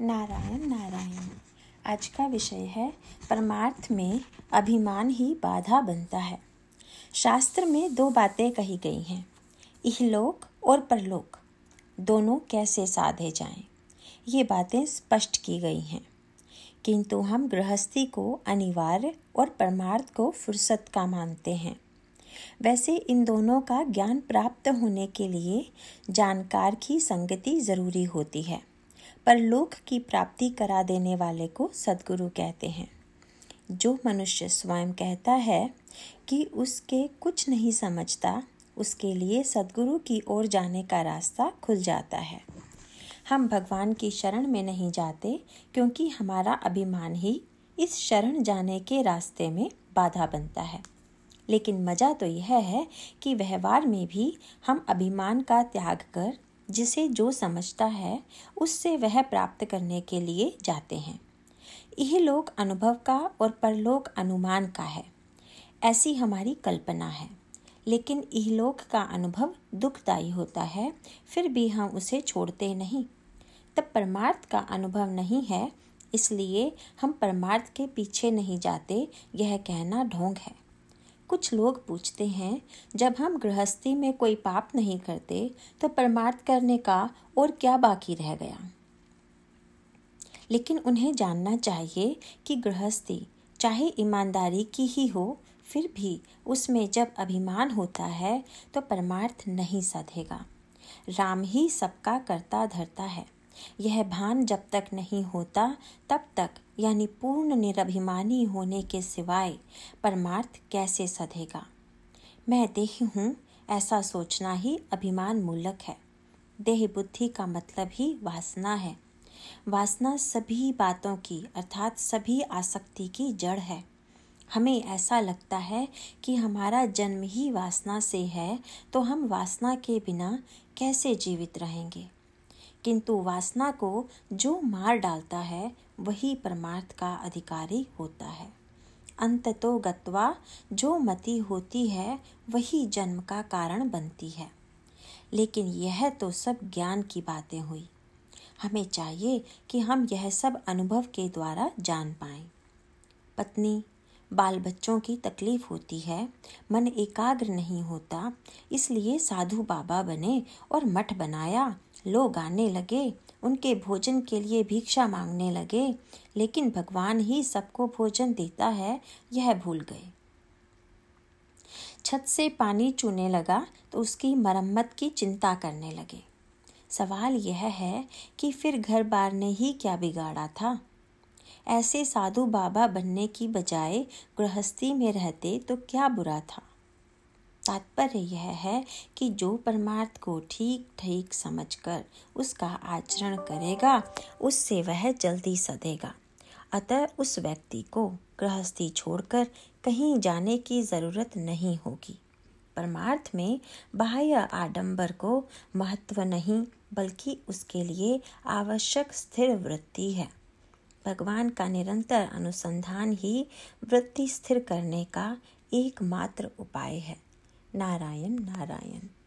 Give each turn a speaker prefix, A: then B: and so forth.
A: नारायण नारायण। आज का विषय है, परमार्थ में अभिमान ही बाधा बनता है। शास्त्र में दो बातें कही गई हैं, इहलोक और परलोक। दोनों कैसे साधे जाएँ? ये बातें स्पष्ट की गई हैं। किंतु हम गृहस्थी को अनिवार्य और परमार्थ को फुर्सत का मानते हैं। वैसे इन दोनों का ज्ञान प्राप्त होने के लिए जानकार की संगति ज़रूरी होती है। परलोक की प्राप्ति करा देने वाले को सदगुरु कहते हैं। जो मनुष्य स्वयं कहता है कि उसके कुछ नहीं समझता, उसके लिए सदगुरु की ओर जाने का रास्ता खुल जाता है। हम भगवान की शरण में नहीं जाते, क्योंकि हमारा अभिमान ही इस शरण जाने के रास्ते में बाधा बनता है। लेकिन मज़ा तो यह है कि व्यवहार में भी हम अभिमान का त्याग कर जिसे जो समझता है, उससे वह प्राप्त करने के लिए जाते हैं। यह लोक अनुभव का और परलोक अनुमान का है। ऐसी हमारी कल्पना है। लेकिन इहलोक का अनुभव दुखदायी होता है, फिर भी हम उसे छोड़ते नहीं। तब परमार्थ का अनुभव नहीं है, इसलिए हम परमार्थ के पीछे नहीं जाते, यह कहना ढोंग है। कुछ लोग पूछते हैं, जब हम गृहस्थी में कोई पाप नहीं करते तो परमार्थ करने का और क्या बाकी रह गया? लेकिन उन्हें जानना चाहिए कि गृहस्थी चाहे ईमानदारी की ही हो, फिर भी उसमें जब अभिमान होता है तो परमार्थ नहीं साधेगा। राम ही सबका करता धरता है। यह भान जब तक नहीं होता, तब तक, यानी पूर्ण निरभिमानी होने के सिवाय, परमार्थ कैसे सधेगा? मैं देह हूँ, ऐसा सोचना ही अभिमान मूलक है। देह बुद्धि का मतलब ही वासना है। वासना सभी बातों की, अर्थात सभी आसक्ति की जड़ है। हमें ऐसा लगता है कि हमारा जन्म ही वासना से है तो हम वासना के बिना कैसे जीवित रहेंगे? किंतु वासना को जो मार डालता है, वही परमार्थ का अधिकारी होता है। अंततो गत्वा जो मति होती है, वही जन्म का कारण बनती है। लेकिन यह तो सब ज्ञान की बातें हुई। हमें चाहिए कि हम यह सब अनुभव के द्वारा जान पाएँ। पत्नी बाल बच्चों की तकलीफ़ होती है, मन एकाग्र नहीं होता, इसलिए साधु बाबा बने और मठ बनाया। लोग आने लगे, उनके भोजन के लिए भिक्षा मांगने लगे, लेकिन भगवान ही सबको भोजन देता है, यह भूल गए। छत से पानी चूने लगा तो उसकी मरम्मत की चिंता करने लगे। सवाल यह है कि फिर घर बार ने ही क्या बिगाड़ा था? ऐसे साधु बाबा बनने की बजाय गृहस्थी में रहते तो क्या बुरा था? तात्पर्य यह है कि जो परमार्थ को ठीक ठीक समझकर उसका आचरण करेगा, उससे वह जल्दी सदेगा। अतः उस व्यक्ति को गृहस्थी छोड़कर कहीं जाने की ज़रूरत नहीं होगी। परमार्थ में बाह्य आडंबर को महत्व नहीं, बल्कि उसके लिए आवश्यक स्थिर वृत्ति है। भगवान का निरंतर अनुसंधान ही वृत्ति स्थिर करने का एकमात्र उपाय है। नारायण नारायण।